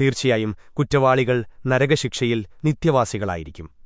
തീർച്ചയായും കുറ്റവാളികൾ നരകശിക്ഷയിൽ നിത്യവാസികളായിരിക്കും